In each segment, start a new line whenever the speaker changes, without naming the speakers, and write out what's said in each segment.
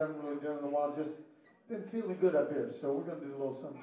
haven't really done in a while. Just been feeling good up here, so we're gonna do a little something.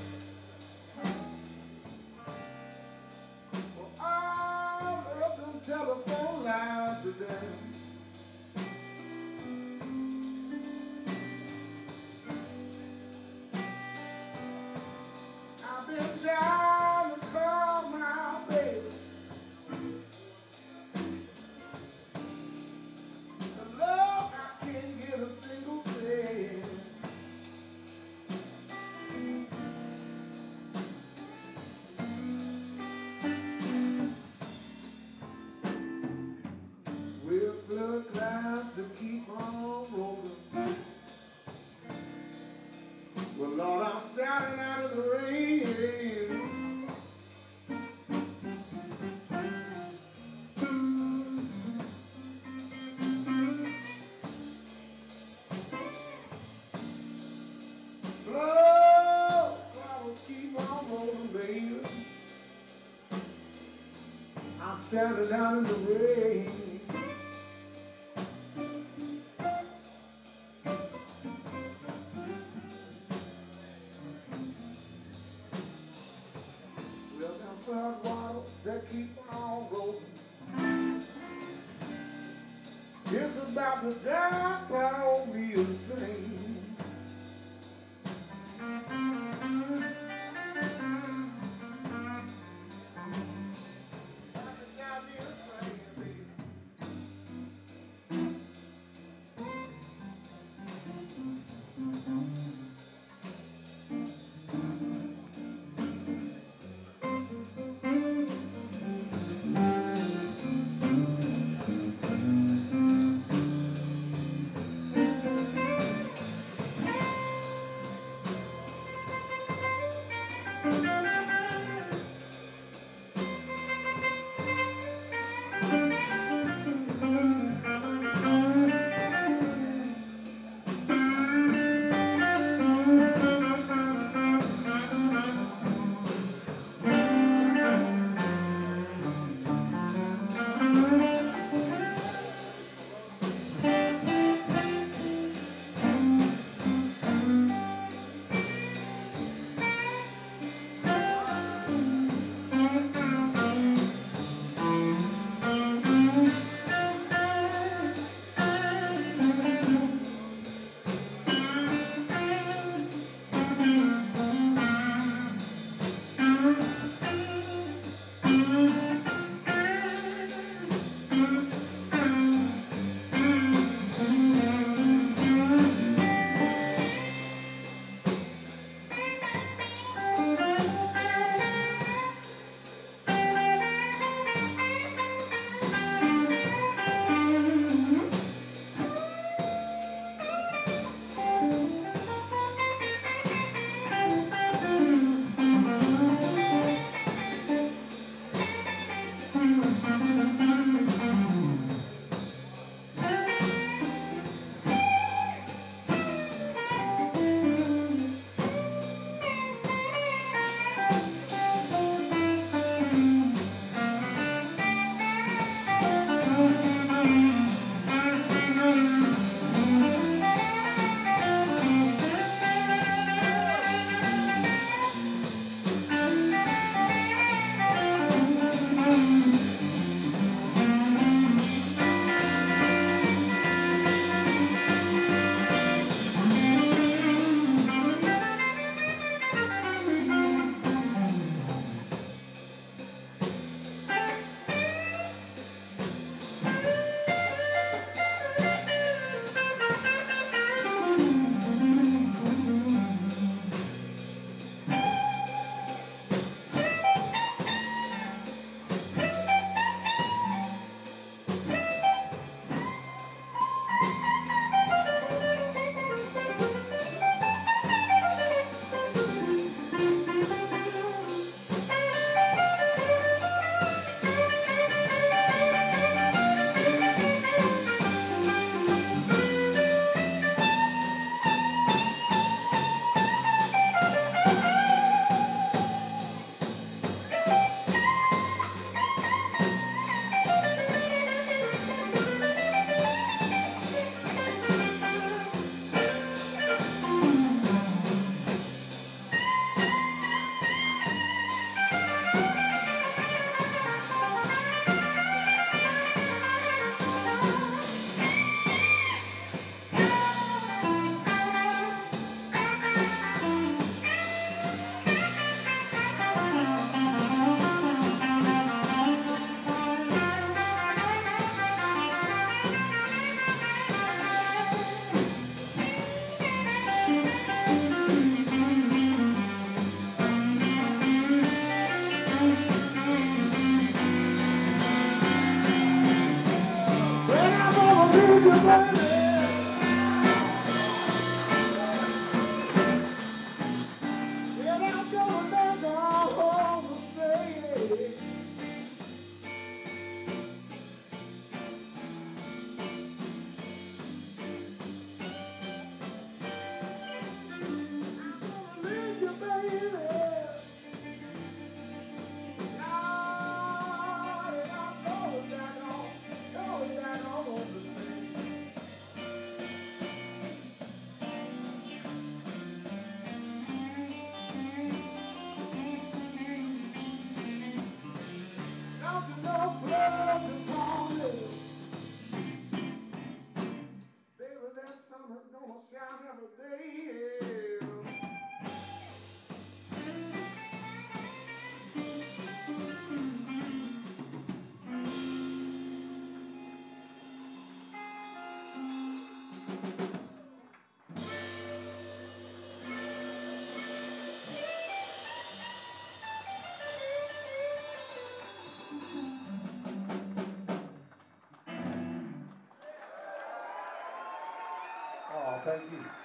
the rain. Well, them flood water that keep on rolling. It's about to die by me the summer's Thank you.